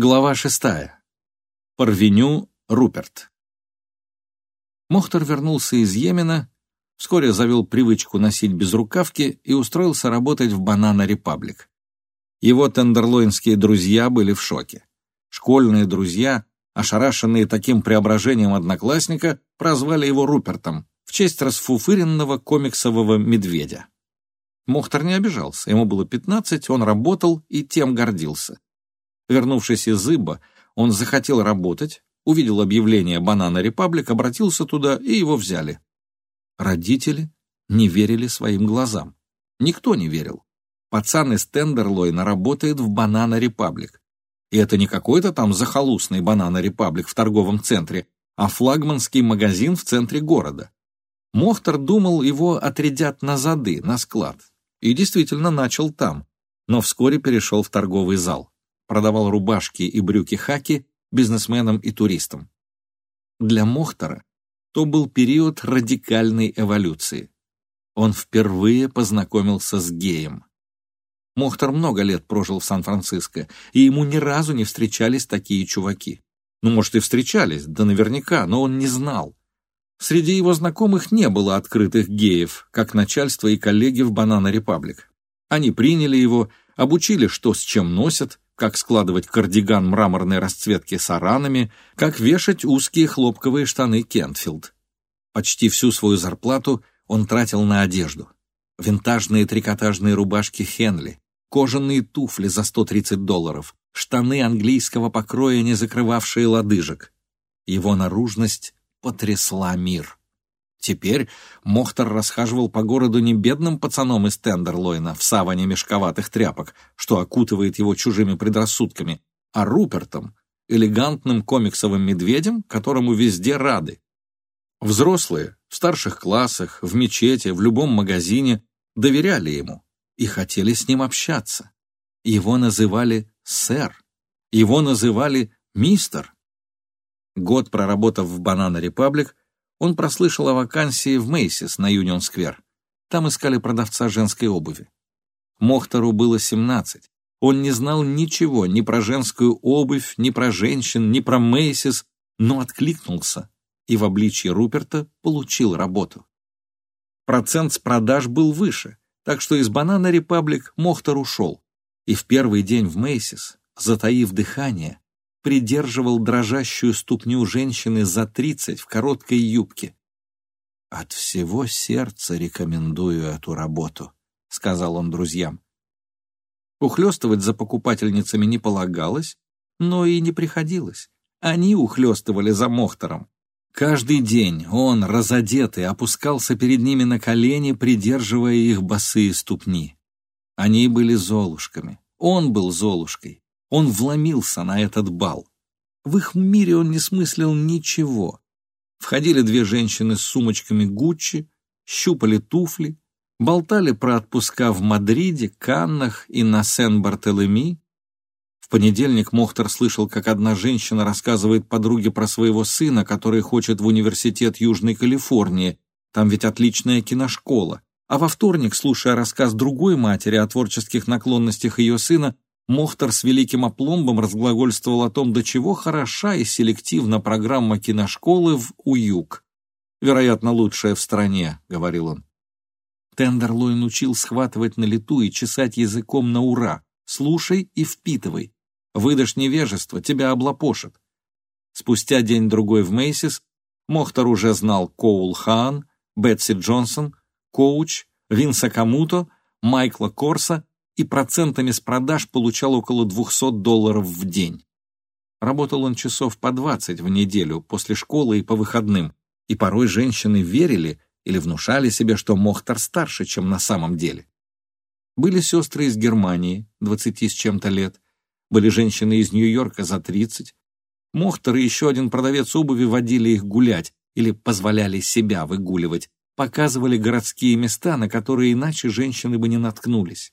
Глава шестая. Парвеню Руперт. Мохтар вернулся из Йемена, вскоре завел привычку носить безрукавки и устроился работать в Банана Репаблик. Его тендерлойнские друзья были в шоке. Школьные друзья, ошарашенные таким преображением одноклассника, прозвали его Рупертом в честь расфуфыренного комиксового медведя. Мохтар не обижался, ему было пятнадцать, он работал и тем гордился. Вернувшись из Зыба, он захотел работать, увидел объявление «Банана Репаблик», обратился туда, и его взяли. Родители не верили своим глазам. Никто не верил. Пацан из Тендерлойна работает в «Банана Репаблик». И это не какой-то там захолустный «Банана Репаблик» в торговом центре, а флагманский магазин в центре города. Мохтар думал, его отрядят на зады, на склад. И действительно начал там, но вскоре перешел в торговый зал продавал рубашки и брюки-хаки бизнесменам и туристам. Для Мохтара то был период радикальной эволюции. Он впервые познакомился с геем. Мохтар много лет прожил в Сан-Франциско, и ему ни разу не встречались такие чуваки. Ну, может, и встречались, да наверняка, но он не знал. Среди его знакомых не было открытых геев, как начальство и коллеги в Банана Репаблик. Они приняли его, обучили, что с чем носят, как складывать кардиган мраморной расцветки с аранами, как вешать узкие хлопковые штаны Кентфилд. Почти всю свою зарплату он тратил на одежду. Винтажные трикотажные рубашки Хенли, кожаные туфли за 130 долларов, штаны английского покроя, не закрывавшие лодыжек. Его наружность потрясла мир. Теперь Мохтар расхаживал по городу не бедным пацаном из Тендерлойна в саване мешковатых тряпок, что окутывает его чужими предрассудками, а Рупертом, элегантным комиксовым медведем, которому везде рады. Взрослые, в старших классах, в мечети, в любом магазине доверяли ему и хотели с ним общаться. Его называли «сэр», его называли «мистер». Год проработав в Банана Репаблик, он прослышал о вакансии в Мейсис на Юнион-сквер. Там искали продавца женской обуви. Мохтору было 17. Он не знал ничего ни про женскую обувь, ни про женщин, ни про Мейсис, но откликнулся и в обличье Руперта получил работу. Процент с продаж был выше, так что из Банана Репаблик Мохтар ушел, и в первый день в Мейсис, затаив дыхание, придерживал дрожащую ступню женщины за тридцать в короткой юбке. «От всего сердца рекомендую эту работу», — сказал он друзьям. Ухлёстывать за покупательницами не полагалось, но и не приходилось. Они ухлёстывали за Мохтором. Каждый день он, разодетый, опускался перед ними на колени, придерживая их босые ступни. Они были золушками. Он был золушкой. Он вломился на этот бал. В их мире он не смыслил ничего. Входили две женщины с сумочками Гуччи, щупали туфли, болтали про отпуска в Мадриде, Каннах и на Сен-Бартелеми. В понедельник Мохтар слышал, как одна женщина рассказывает подруге про своего сына, который хочет в университет Южной Калифорнии. Там ведь отличная киношкола. А во вторник, слушая рассказ другой матери о творческих наклонностях ее сына, Мохтар с великим опломбом разглагольствовал о том, до чего хороша и селективна программа киношколы в УЮК. «Вероятно, лучшая в стране», — говорил он. Тендерлойн учил схватывать на лету и чесать языком на ура. «Слушай и впитывай. Выдашь невежество, тебя облапошат». Спустя день-другой в Мейсис Мохтар уже знал Коул Хаан, Бетси Джонсон, Коуч, Винса Камуто, Майкла Корса и процентами с продаж получал около 200 долларов в день. Работал он часов по 20 в неделю, после школы и по выходным, и порой женщины верили или внушали себе, что Мохтар старше, чем на самом деле. Были сестры из Германии, 20 с чем-то лет, были женщины из Нью-Йорка за 30. Мохтар и еще один продавец обуви водили их гулять или позволяли себя выгуливать, показывали городские места, на которые иначе женщины бы не наткнулись.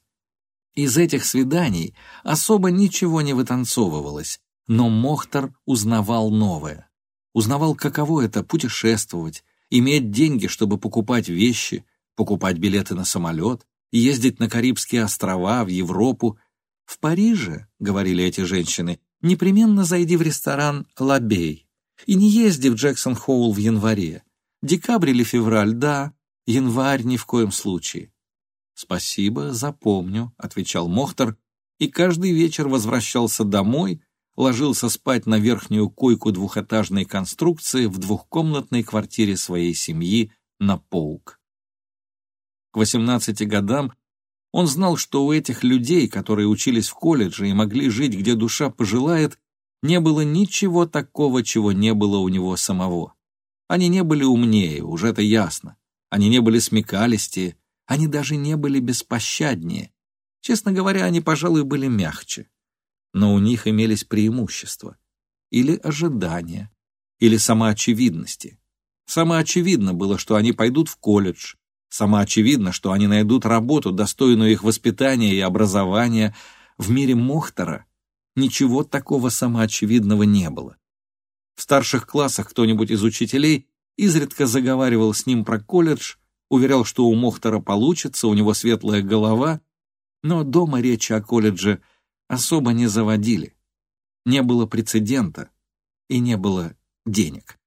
Из этих свиданий особо ничего не вытанцовывалось, но Мохтар узнавал новое. Узнавал, каково это путешествовать, иметь деньги, чтобы покупать вещи, покупать билеты на самолет, ездить на Карибские острова, в Европу. В Париже, говорили эти женщины, непременно зайди в ресторан «Лабей» и не езди в Джексон-Хоул в январе. Декабрь или февраль, да, январь ни в коем случае. «Спасибо, запомню», — отвечал Мохтар, и каждый вечер возвращался домой, ложился спать на верхнюю койку двухэтажной конструкции в двухкомнатной квартире своей семьи на Поук. К 18 годам он знал, что у этих людей, которые учились в колледже и могли жить, где душа пожелает, не было ничего такого, чего не было у него самого. Они не были умнее, уже это ясно. Они не были смекалистее, они даже не были беспощаднее. Честно говоря, они, пожалуй, были мягче. Но у них имелись преимущества. Или ожидания, или самоочевидности. Самоочевидно было, что они пойдут в колледж. Самоочевидно, что они найдут работу, достойную их воспитания и образования. В мире Мохтера ничего такого самоочевидного не было. В старших классах кто-нибудь из учителей изредка заговаривал с ним про колледж, уверял, что у Мохтера получится, у него светлая голова, но дома речи о колледже особо не заводили. Не было прецедента и не было денег.